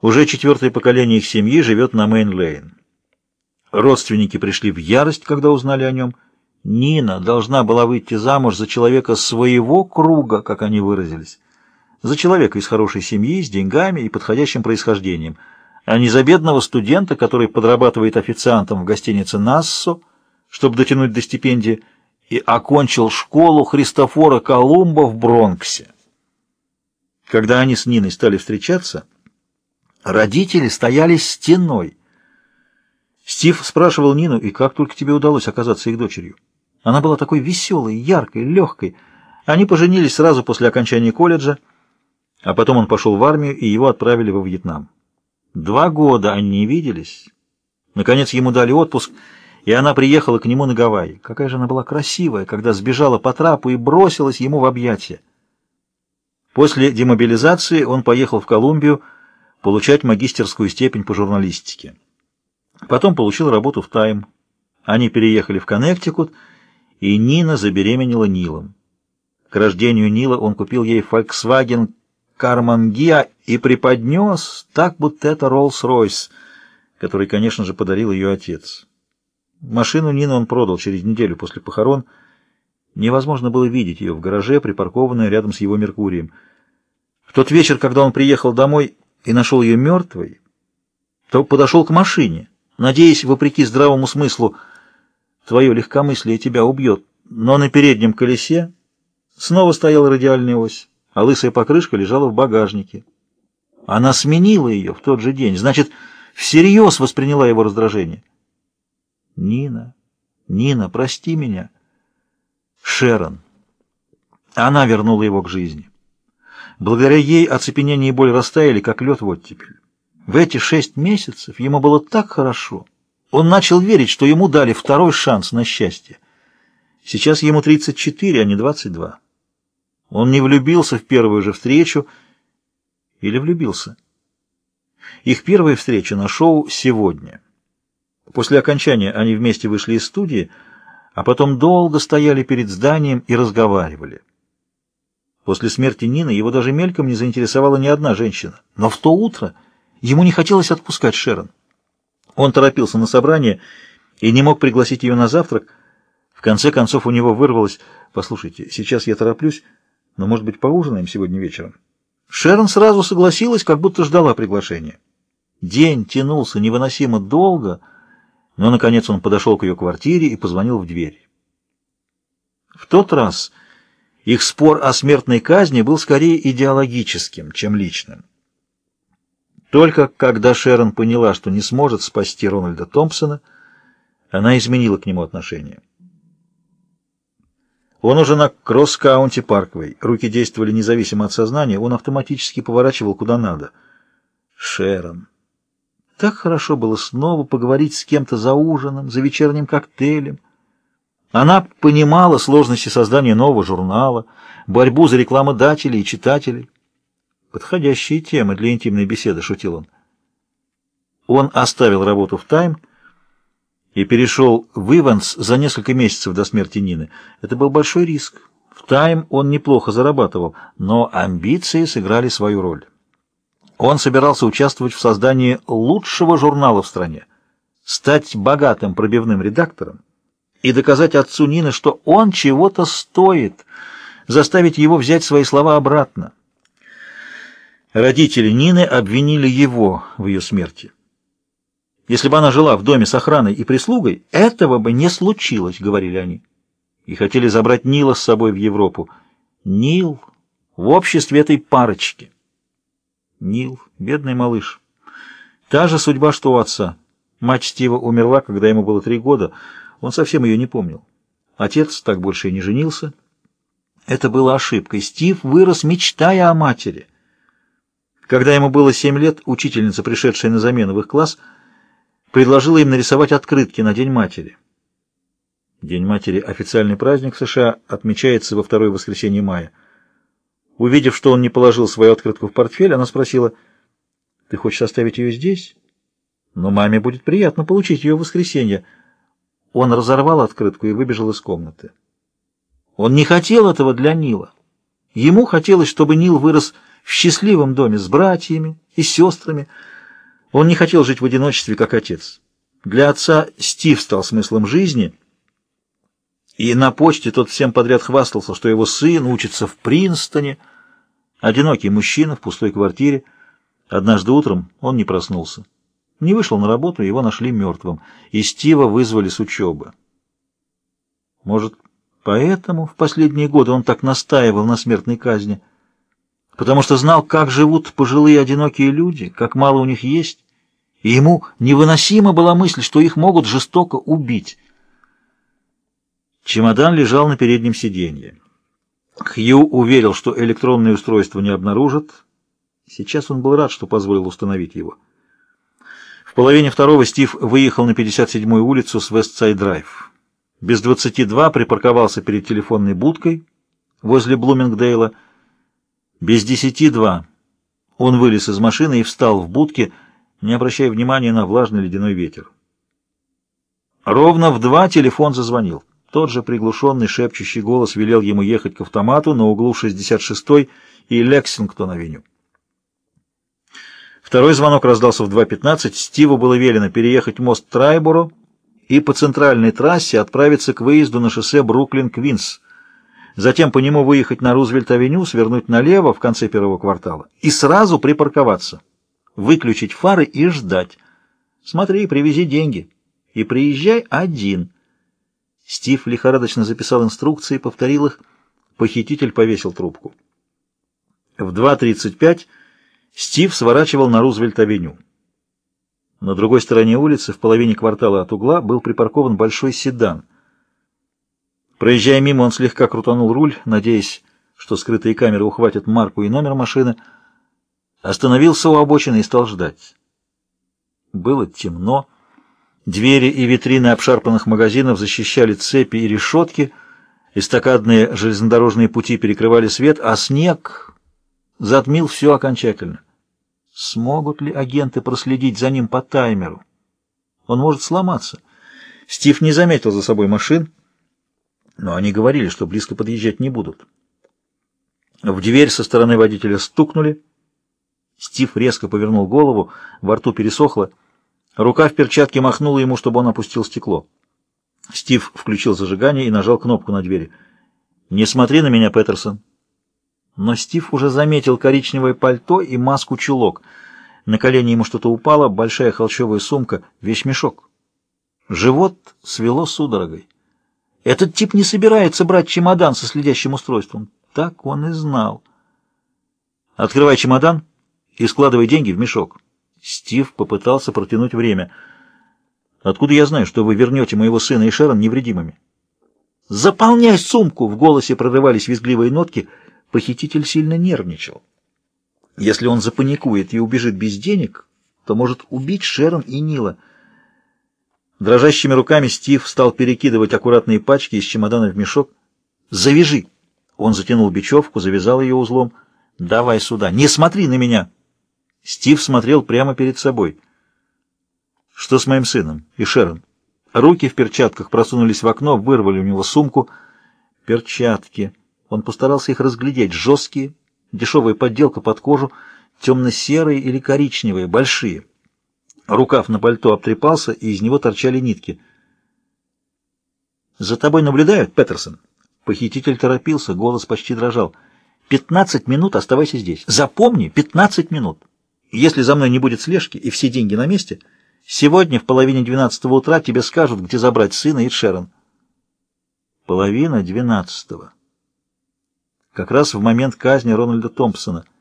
Уже четвертое поколение их семьи живет на Мейн-Лейн. Родственники пришли в ярость, когда узнали о нем. Нина должна была выйти замуж за человека своего круга, как они выразились, за человека из хорошей семьи, с деньгами и подходящим происхождением, а не за бедного студента, который подрабатывает официантом в гостинице «Нассо», чтобы дотянуть до стипендии, и окончил школу Христофора Колумба в Бронксе. Когда они с Ниной стали встречаться, родители стояли стеной. Стив спрашивал Нину, и как только тебе удалось оказаться их дочерью? Она была такой веселой, яркой, легкой. Они поженились сразу после окончания колледжа, а потом он пошел в армию, и его отправили во Вьетнам. Два года они не виделись. Наконец ему дали отпуск, и она приехала к нему на Гавайи. Какая же она была красивая, когда сбежала по трапу и бросилась ему в объятия. После демобилизации он поехал в Колумбию получать магистерскую степень по журналистике. Потом получил работу в «Тайм». Они переехали в Коннектикут, и Нина забеременела Нилом. К рождению Нила он купил ей Volkswagen Карман Гиа и преподнес, так будто это Роллс-Ройс, который, конечно же, подарил ее отец. Машину Нины он продал через неделю после похорон. Невозможно было видеть ее в гараже, припаркованной рядом с его Меркурием. В тот вечер, когда он приехал домой и нашел ее мертвой, то подошел к машине, надеясь, вопреки здравому смыслу, твое легкомыслие тебя убьет, но на переднем колесе снова стояла радиальная ось а лысая покрышка лежала в багажнике. Она сменила ее в тот же день, значит, всерьез восприняла его раздражение. Нина, Нина, прости меня. Шерон. Она вернула его к жизни. Благодаря ей оцепенение и боль растаяли, как лед в оттепель. В эти шесть месяцев ему было так хорошо. Он начал верить, что ему дали второй шанс на счастье. Сейчас ему 34, а не 22. Он не влюбился в первую же встречу или влюбился? Их первая встреча на шоу сегодня. После окончания они вместе вышли из студии, а потом долго стояли перед зданием и разговаривали. После смерти Нины его даже мельком не заинтересовала ни одна женщина. Но в то утро ему не хотелось отпускать Шерон. Он торопился на собрание и не мог пригласить ее на завтрак. В конце концов у него вырвалось «Послушайте, сейчас я тороплюсь». Но, может быть, поужинаем сегодня вечером?» Шерон сразу согласилась, как будто ждала приглашения. День тянулся невыносимо долго, но, наконец, он подошел к ее квартире и позвонил в дверь. В тот раз их спор о смертной казни был скорее идеологическим, чем личным. Только когда Шерон поняла, что не сможет спасти Рональда Томпсона, она изменила к нему отношение. Он уже на Кросс-Каунти Парквей. Руки действовали независимо от сознания, он автоматически поворачивал куда надо. Шерон. Так хорошо было снова поговорить с кем-то за ужином, за вечерним коктейлем. Она понимала сложности создания нового журнала, борьбу за рекламодателей и читателей. Подходящие темы для интимной беседы, шутил он. Он оставил работу в «Тайм» и перешел в Иванс за несколько месяцев до смерти Нины. Это был большой риск. В тайм он неплохо зарабатывал, но амбиции сыграли свою роль. Он собирался участвовать в создании лучшего журнала в стране, стать богатым пробивным редактором и доказать отцу Нины, что он чего-то стоит, заставить его взять свои слова обратно. Родители Нины обвинили его в ее смерти. Если бы она жила в доме с охраной и прислугой, этого бы не случилось, говорили они. И хотели забрать Нила с собой в Европу. Нил в обществе этой парочки. Нил, бедный малыш. Та же судьба, что у отца. Мать Стива умерла, когда ему было три года. Он совсем ее не помнил. Отец так больше и не женился. Это было ошибкой. Стив вырос, мечтая о матери. Когда ему было семь лет, учительница, пришедшая на замену в их класс, предложила им нарисовать открытки на День матери. День матери – официальный праздник в США, отмечается во второе воскресенье мая. Увидев, что он не положил свою открытку в портфель, она спросила, «Ты хочешь оставить ее здесь?» «Но маме будет приятно получить ее в воскресенье». Он разорвал открытку и выбежал из комнаты. Он не хотел этого для Нила. Ему хотелось, чтобы Нил вырос в счастливом доме с братьями и сестрами. Он не хотел жить в одиночестве, как отец. Для отца Стив стал смыслом жизни, и на почте тот всем подряд хвастался, что его сын учится в Принстоне, одинокий мужчина в пустой квартире. Однажды утром он не проснулся. Не вышел на работу, его нашли мертвым, и Стива вызвали с учебы. Может, поэтому в последние годы он так настаивал на смертной казни? Потому что знал, как живут пожилые одинокие люди, как мало у них есть, и ему невыносима была мысль, что их могут жестоко убить. Чемодан лежал на переднем сиденье. Хью уверил, что электронное устройство не обнаружат. Сейчас он был рад, что позволил установить его. Половине второго Стив выехал на 57-ю улицу с Вестсайд-Драйв. Без 22 припарковался перед телефонной будкой возле Блумингдейла. Без 10-2 он вылез из машины и встал в будке, не обращая внимания на влажный ледяной ветер. Ровно в два телефон зазвонил. Тот же приглушенный шепчущий голос велел ему ехать к автомату на углу 66-й и Лексингтон-авеню. Второй звонок раздался в 2.15. Стиву было велено переехать мост Трайборо и по центральной трассе отправиться к выезду на шоссе Бруклин-Квинс. Затем по нему выехать на Рузвельт-авеню, свернуть налево в конце первого квартала и сразу припарковаться, выключить фары и ждать. Смотри, привези деньги и приезжай один. Стив лихорадочно записал инструкции, повторил их. Похититель повесил трубку. В 2.35 Стив сворачивал на Рузвельт-авеню. На другой стороне улицы, в половине квартала от угла, был припаркован большой седан. Проезжая мимо, он слегка крутанул руль, надеясь, что скрытые камеры ухватят марку и номер машины. Остановился у обочины и стал ждать. Было темно. Двери и витрины обшарпанных магазинов защищали цепи и решетки, эстакадные железнодорожные пути перекрывали свет, а снег затмил все окончательно. Смогут ли агенты проследить за ним по таймеру? Он может сломаться. Стив не заметил за собой машин, но они говорили, что близко подъезжать не будут. В дверь со стороны водителя стукнули. Стив резко повернул голову, во рту пересохло. Рука в перчатке махнула ему, чтобы он опустил стекло. Стив включил зажигание и нажал кнопку на двери. «Не смотри на меня, Петерсон», но Стив уже заметил коричневое пальто и маску-чулок. На колени ему что-то упало, большая холщовая сумка, вещмешок. Живот свело судорогой. Этот тип не собирается брать чемодан со следящим устройством. Так он и знал. Открывай чемодан и складывай деньги в мешок. Стив попытался протянуть время. Откуда я знаю, что вы вернете моего сына и Шерон невредимыми? Заполняй сумку! В голосе прорывались визгливые нотки — Похититель сильно нервничал. Если он запаникует и убежит без денег, то может убить Шерон и Нила. Дрожащими руками Стив стал перекидывать аккуратные пачки из чемодана в мешок. «Завяжи!» Он затянул бечевку, завязал ее узлом. «Давай сюда! Не смотри на меня!» Стив смотрел прямо перед собой. «Что с моим сыном и Шерон?» Руки в перчатках просунулись в окно, вырвали у него сумку. «Перчатки!» Он постарался их разглядеть. Жесткие, дешевая подделка под кожу, темно-серые или коричневые, большие. Рукав на пальто обтрепался, и из него торчали нитки. «За тобой наблюдают, Петерсон?» Похититель торопился, голос почти дрожал. «Пятнадцать минут оставайся здесь. Запомни, пятнадцать минут. Если за мной не будет слежки и все деньги на месте, сегодня в половине двенадцатого утра тебе скажут, где забрать сына и Шерон». «Половина двенадцатого». Как раз в момент казни Рональда Томпсона –